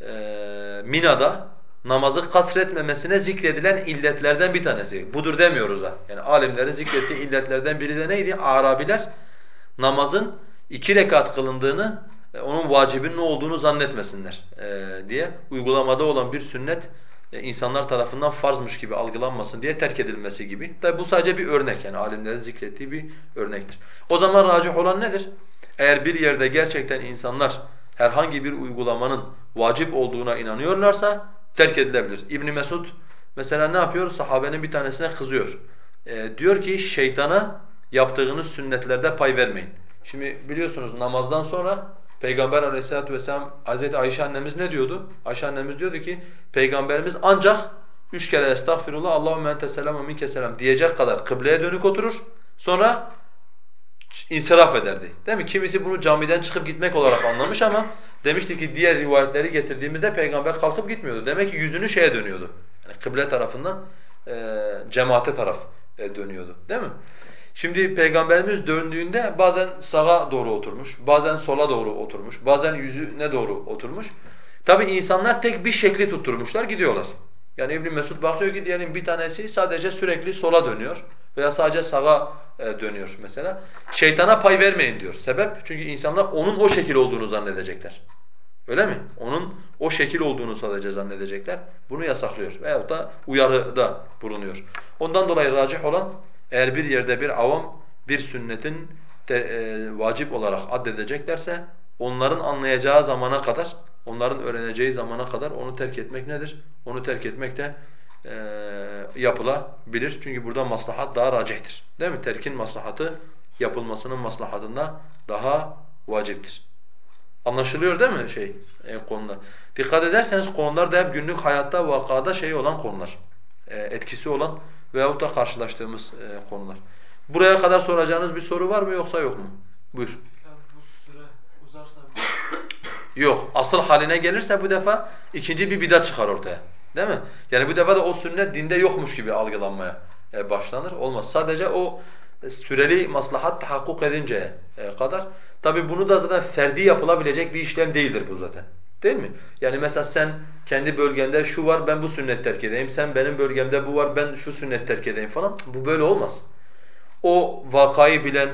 e, Mina'da namazı kasretmemesine zikredilen illetlerden bir tanesi. Budur demiyoruz da. Yani alimlerin zikrettiği illetlerden biri de neydi? Arabiler namazın iki rekat kılındığını, e, onun vacibinin ne olduğunu zannetmesinler e, diye uygulamada olan bir sünnet e, insanlar tarafından farzmış gibi algılanmasın diye terk edilmesi gibi. Tabi bu sadece bir örnek yani alimlerin zikrettiği bir örnektir. O zaman racih olan nedir? Eğer bir yerde gerçekten insanlar herhangi bir uygulamanın vacip olduğuna inanıyorlarsa terk edilebilir. İbn Mesud mesela ne yapıyor? Sahabenin bir tanesine kızıyor. E, diyor ki şeytana yaptığınız sünnetlerde pay vermeyin. Şimdi biliyorsunuz namazdan sonra Peygamber aleyhissalatu vesselam Hazreti Ayşe annemiz ne diyordu? Ayşe annemiz diyordu ki Peygamberimiz ancak üç kere estağfirullah Allahümme ente selam ve minke selam diyecek kadar kıbleye dönük oturur. Sonra insiraf ederdi. Değil mi? Kimisi bunu camiden çıkıp gitmek olarak anlamış ama demişti ki diğer rivayetleri getirdiğimizde peygamber kalkıp gitmiyordu. Demek ki yüzünü şeye dönüyordu. Yani kıble tarafından e, cemaate taraf e, dönüyordu. Değil mi? Şimdi peygamberimiz döndüğünde bazen sağa doğru oturmuş, bazen sola doğru oturmuş, bazen yüzüne doğru oturmuş. Tabi insanlar tek bir şekli tutturmuşlar gidiyorlar. Yani İbn Mesud bakıyor ki diyelim bir tanesi sadece sürekli sola dönüyor veya sadece sağa e, dönüyor mesela. Şeytana pay vermeyin diyor. Sebep? Çünkü insanlar onun o şekil olduğunu zannedecekler. Öyle mi? Onun o şekil olduğunu sadece zannedecekler. Bunu yasaklıyor veyahut da uyarıda bulunuyor. Ondan dolayı racih olan eğer bir yerde bir avam bir sünnetin de, e, vacip olarak addedeceklerse onların anlayacağı zamana kadar, onların öğreneceği zamana kadar onu terk etmek nedir? Onu terk etmek de e, yapılabilir. Çünkü burada maslahat daha racihtir. Değil mi? Terkin maslahatı yapılmasının maslahatında daha vaciptir. Anlaşılıyor değil mi şey e, konular? Dikkat ederseniz konular da hep günlük hayatta vakada şey olan konular. E, etkisi olan veyahut da karşılaştığımız e, konular. Buraya kadar soracağınız bir soru var mı yoksa yok mu? Buyur. Yok. Asıl haline gelirse bu defa ikinci bir bidat çıkar ortaya. Değil mi? Yani bu defa da o sünnet dinde yokmuş gibi algılanmaya e, başlanır. Olmaz. Sadece o süreli maslahat tahakkuk edinceye e, kadar. Tabi bunu da zaten ferdi yapılabilecek bir işlem değildir bu zaten. Değil mi? Yani mesela sen kendi bölgende şu var ben bu sünnet terk edeyim, sen benim bölgemde bu var ben şu sünnet terk edeyim falan. Bu böyle olmaz. O vakayı bilen,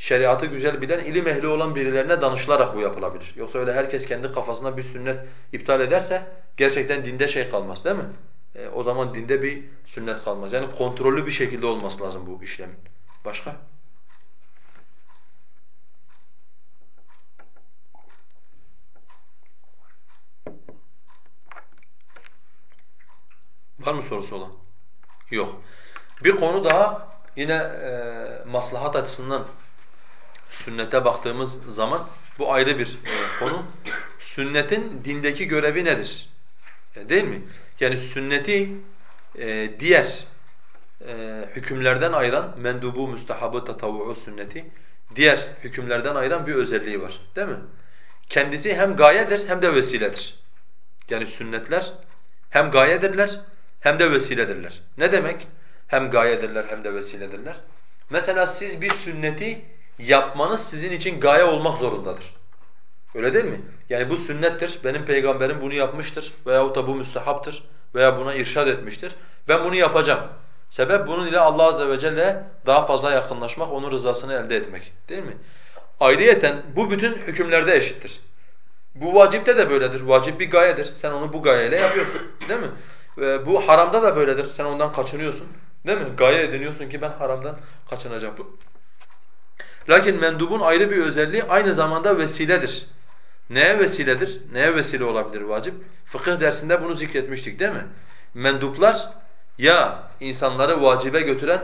şeriatı güzel bilen, ilim ehli olan birilerine danışılarak bu yapılabilir. Yoksa öyle herkes kendi kafasına bir sünnet iptal ederse gerçekten dinde şey kalmaz değil mi? E, o zaman dinde bir sünnet kalmaz. Yani kontrollü bir şekilde olması lazım bu işlemin. Başka? Var mı sorusu olan? Yok. Bir konu daha yine e, maslahat açısından sünnete baktığımız zaman bu ayrı bir e, konu. Sünnetin dindeki görevi nedir? E, değil mi? Yani sünneti e, diğer hükümlerden ayıran, mendubu, müstehabı, tatavvu'u sünneti diğer hükümlerden ayıran bir özelliği var. Değil mi? Kendisi hem gayedir hem de vesiledir. Yani sünnetler hem gayedirler hem de vesiledirler. Ne demek? Hem gayedirler hem de vesiledirler. Mesela siz bir sünneti yapmanız sizin için gaye olmak zorundadır. Öyle değil mi? Yani bu sünnettir, benim peygamberim bunu yapmıştır veyahut da bu müstehaptır veya buna irşad etmiştir. Ben bunu yapacağım. Sebep bunun ile Allah azze ve celle daha fazla yakınlaşmak, onun rızasını elde etmek. Değil mi? Ayrıyeten bu bütün hükümlerde eşittir. Bu vacipte de böyledir. Vacip bir gayedir. Sen onu bu gayeyle yapıyorsun. Değil mi? Ve bu haramda da böyledir. Sen ondan kaçınıyorsun. Değil mi? Gaye ediniyorsun ki ben haramdan kaçınacağım. Lakin mendubun ayrı bir özelliği aynı zamanda vesiledir. Neye vesiledir? Neye vesile olabilir vacip? Fıkıh dersinde bunu zikretmiştik değil mi? Menduplar ya insanları vacibe götüren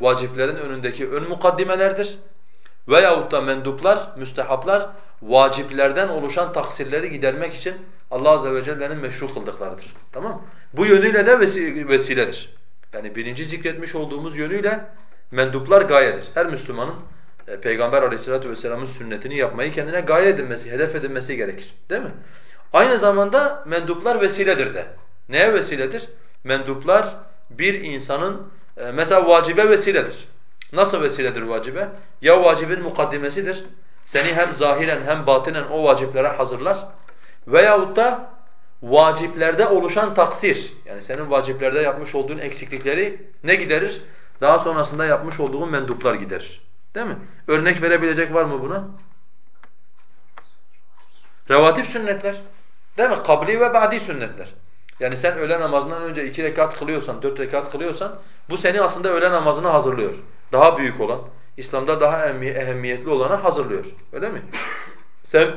vaciplerin önündeki ön mukaddimelerdir veyahut da menduplar, müstehaplar vaciplerden oluşan taksirleri gidermek için Allah azze ve celle'nin meşru kıldıklarıdır. Tamam Bu yönüyle de vesiledir. Yani birinci zikretmiş olduğumuz yönüyle menduplar gayedir. Her Müslümanın Peygamber aleyhissalatu vesselamın sünnetini yapmayı kendine gaye edinmesi, hedef edinmesi gerekir. Değil mi? Aynı zamanda menduplar vesiledir de. Neye vesiledir? Menduplar bir insanın e, mesela vacibe vesiledir. Nasıl vesiledir vacibe? Ya vacibin mukaddimesidir. Seni hem zahiren hem batinen o vaciplere hazırlar. Veyahut da vaciplerde oluşan taksir. Yani senin vaciplerde yapmış olduğun eksiklikleri ne giderir? Daha sonrasında yapmış olduğun menduplar giderir. Değil mi? Örnek verebilecek var mı buna? Revatip sünnetler. Değil mi? Kabli ve ba'di sünnetler. Yani sen öğle namazından önce iki rekat kılıyorsan, dört rekat kılıyorsan bu seni aslında öğle namazına hazırlıyor. Daha büyük olan, İslam'da daha ehemmiyetli olana hazırlıyor. Öyle mi? Sen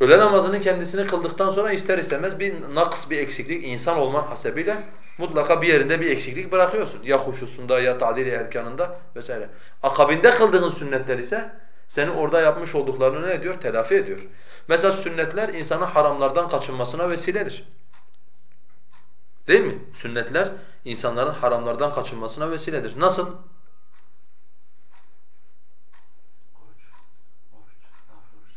öğle namazının kendisini kıldıktan sonra ister istemez bir naks, bir eksiklik insan olman hasebiyle mutlaka bir yerinde bir eksiklik bırakıyorsun. Ya huşusunda ya tadili erkanında vesaire. Akabinde kıldığın sünnetler ise seni orada yapmış olduklarını ne ediyor? Telafi ediyor. Mesela sünnetler insanın haramlardan kaçınmasına vesiledir. Değil mi? Sünnetler insanların haramlardan kaçınmasına vesiledir. Nasıl?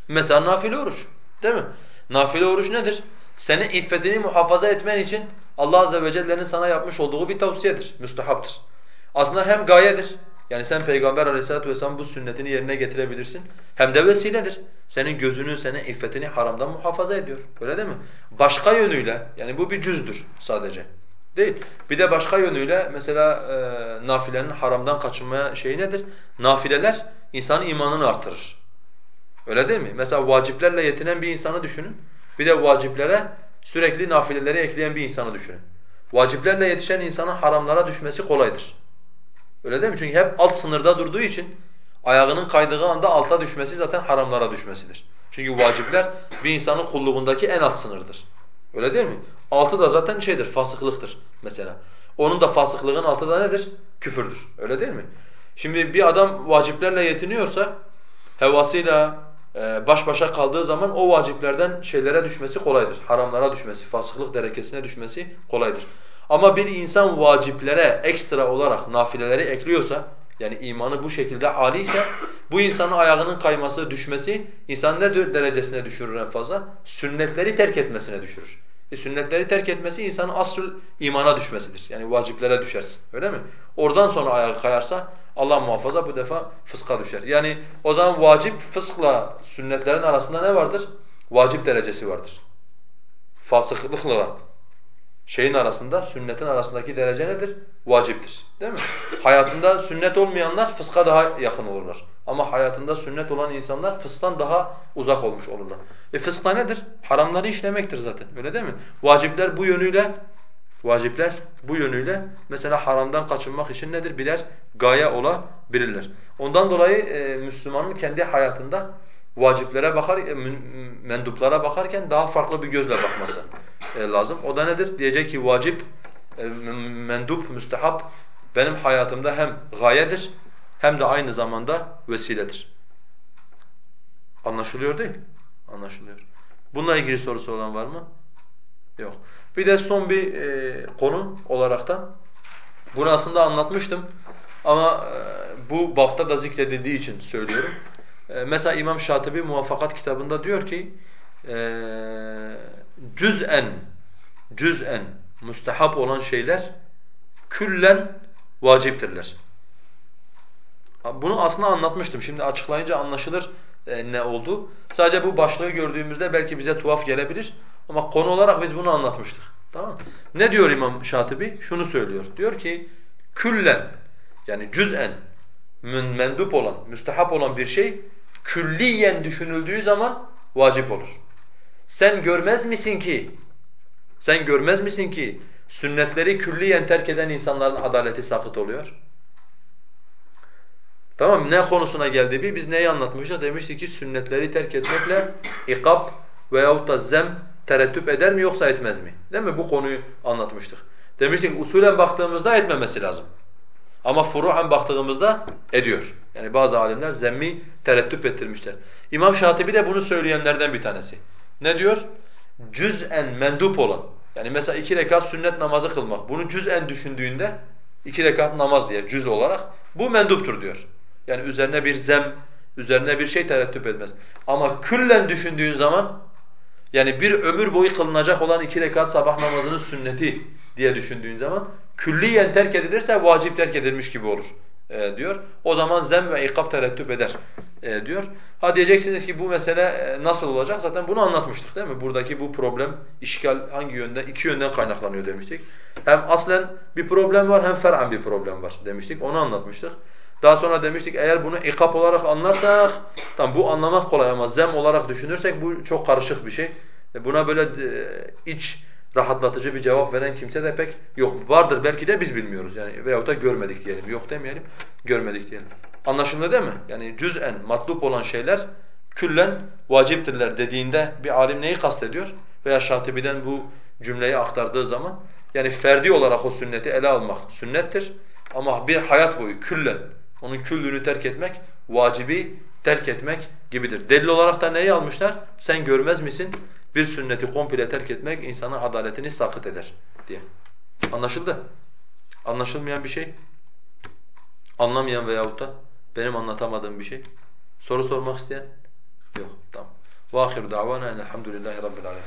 Mesela nafile oruç. Değil mi? Nafile oruç nedir? Senin iffetini muhafaza etmen için Allah azze ve celle'nin sana yapmış olduğu bir tavsiyedir, müstehaptır. Aslında hem gayedir, yani sen Peygamber aleyhissalatu vesselam bu sünnetini yerine getirebilirsin. Hem de vesiledir. Senin gözünü, senin iffetini haramdan muhafaza ediyor. Öyle değil mi? Başka yönüyle, yani bu bir cüzdür sadece. Değil. Bir de başka yönüyle mesela e, nafilenin haramdan kaçınmaya şeyi nedir? Nafileler insanın imanını artırır. Öyle değil mi? Mesela vaciplerle yetinen bir insanı düşünün. Bir de vaciplere sürekli nafileleri ekleyen bir insanı düşünün. Vaciplerle yetişen insanın haramlara düşmesi kolaydır. Öyle değil mi? Çünkü hep alt sınırda durduğu için ayağının kaydığı anda alta düşmesi zaten haramlara düşmesidir. Çünkü vacipler bir insanın kulluğundaki en alt sınırdır. Öyle değil mi? Altı da zaten şeydir, fasıklıktır mesela. Onun da fasıklığın altı da nedir? Küfürdür. Öyle değil mi? Şimdi bir adam vaciplerle yetiniyorsa hevasıyla baş başa kaldığı zaman o vaciplerden şeylere düşmesi kolaydır. Haramlara düşmesi, fasıklık derekesine düşmesi kolaydır. Ama bir insan vaciplere ekstra olarak nafileleri ekliyorsa, yani imanı bu şekilde âli bu insanın ayağının kayması, düşmesi insan ne derecesine düşürür en fazla? Sünnetleri terk etmesine düşürür. E sünnetleri terk etmesi insanın asıl imana düşmesidir. Yani vaciplere düşersin. Öyle mi? Oradan sonra ayağı kayarsa Allah muhafaza bu defa fıska düşer. Yani o zaman vacip fıskla sünnetlerin arasında ne vardır? Vacip derecesi vardır. Fasıklıkla şeyin arasında, sünnetin arasındaki derece nedir? Vaciptir. Değil mi? Hayatında sünnet olmayanlar fıska daha yakın olurlar. Ama hayatında sünnet olan insanlar fısktan daha uzak olmuş olurlar. E fısk nedir? Haramları işlemektir zaten. Öyle değil mi? Vacipler bu yönüyle vacipler bu yönüyle mesela haramdan kaçınmak için nedir? Birer gaye olabilirler. Ondan dolayı e, Müslümanın kendi hayatında vaciplere bakar, e, menduplara bakarken daha farklı bir gözle bakması e, lazım. O da nedir? Diyecek ki vacip, e, mendup, müstehap benim hayatımda hem gayedir hem de aynı zamanda vesiledir. Anlaşılıyor değil? Anlaşılıyor. Bununla ilgili sorusu olan var mı? Yok. Bir de son bir e, konu olaraktan bunu aslında anlatmıştım ama e, bu bapta da zikredildiği için söylüyorum. E, mesela İmam Şatibi Muvaffakat kitabında diyor ki e, cüz'en cüz'en müstehap olan şeyler küllen vaciptirler. Bunu aslında anlatmıştım. Şimdi açıklayınca anlaşılır e, ne oldu. Sadece bu başlığı gördüğümüzde belki bize tuhaf gelebilir. Ama konu olarak biz bunu anlatmıştık. Tamam? Ne diyor İmam Şatibi? Şunu söylüyor. Diyor ki küllen yani cüz'en mendup olan, müstehap olan bir şey külliyen düşünüldüğü zaman vacip olur. Sen görmez misin ki sen görmez misin ki sünnetleri külliyen terk eden insanların adaleti sakıt oluyor? Tamam Ne konusuna geldi bir? Biz neyi anlatmıştık? Demiştik ki sünnetleri terk etmekle ikab veyahut da zem terettüp eder mi yoksa etmez mi? Değil mi? Bu konuyu anlatmıştık. Demiştik usulen baktığımızda etmemesi lazım. Ama furu'an baktığımızda ediyor. Yani bazı alimler zemmi terettüp ettirmişler. İmam Şatibi de bunu söyleyenlerden bir tanesi. Ne diyor? Cüz'en mendup olan. Yani mesela iki rekat sünnet namazı kılmak. Bunu cüz'en düşündüğünde iki rekat namaz diye cüz olarak bu menduptur diyor. Yani üzerine bir zem, üzerine bir şey terettüp etmez. Ama küllen düşündüğün zaman yani bir ömür boyu kılınacak olan iki rekat sabah namazının sünneti diye düşündüğün zaman külliyen terk edilirse vacip terk edilmiş gibi olur e, diyor. O zaman zem ve ikab terettüp eder e, diyor. Ha diyeceksiniz ki bu mesele e, nasıl olacak? Zaten bunu anlatmıştık değil mi? Buradaki bu problem, işgal hangi yönden? İki yönden kaynaklanıyor demiştik. Hem aslen bir problem var hem fer'an bir problem var demiştik. Onu anlatmıştık. Daha sonra demiştik eğer bunu ikap olarak anlarsak, tam bu anlamak kolay ama zem olarak düşünürsek bu çok karışık bir şey. E, buna böyle e, iç rahatlatıcı bir cevap veren kimse de pek yok. Vardır belki de biz bilmiyoruz yani veyahut da görmedik diyelim. Yok demeyelim, görmedik diyelim. Anlaşıldı değil mi? Yani cüz'en matlup olan şeyler küllen vaciptirler dediğinde bir alim neyi kastediyor? Veya Şatibi'den bu cümleyi aktardığı zaman yani ferdi olarak o sünneti ele almak sünnettir. Ama bir hayat boyu küllen onun küllünü terk etmek vacibi terk etmek gibidir. Delil olarak da neyi almışlar? Sen görmez misin? Bir sünneti komple terk etmek insanın adaletini sakıt eder diye. Anlaşıldı? Anlaşılmayan bir şey? Anlamayan veyahut da benim anlatamadığım bir şey? Soru sormak isteyen? Yok. Tamam. وآخر دعوانا أن الحمد لله رب العالمين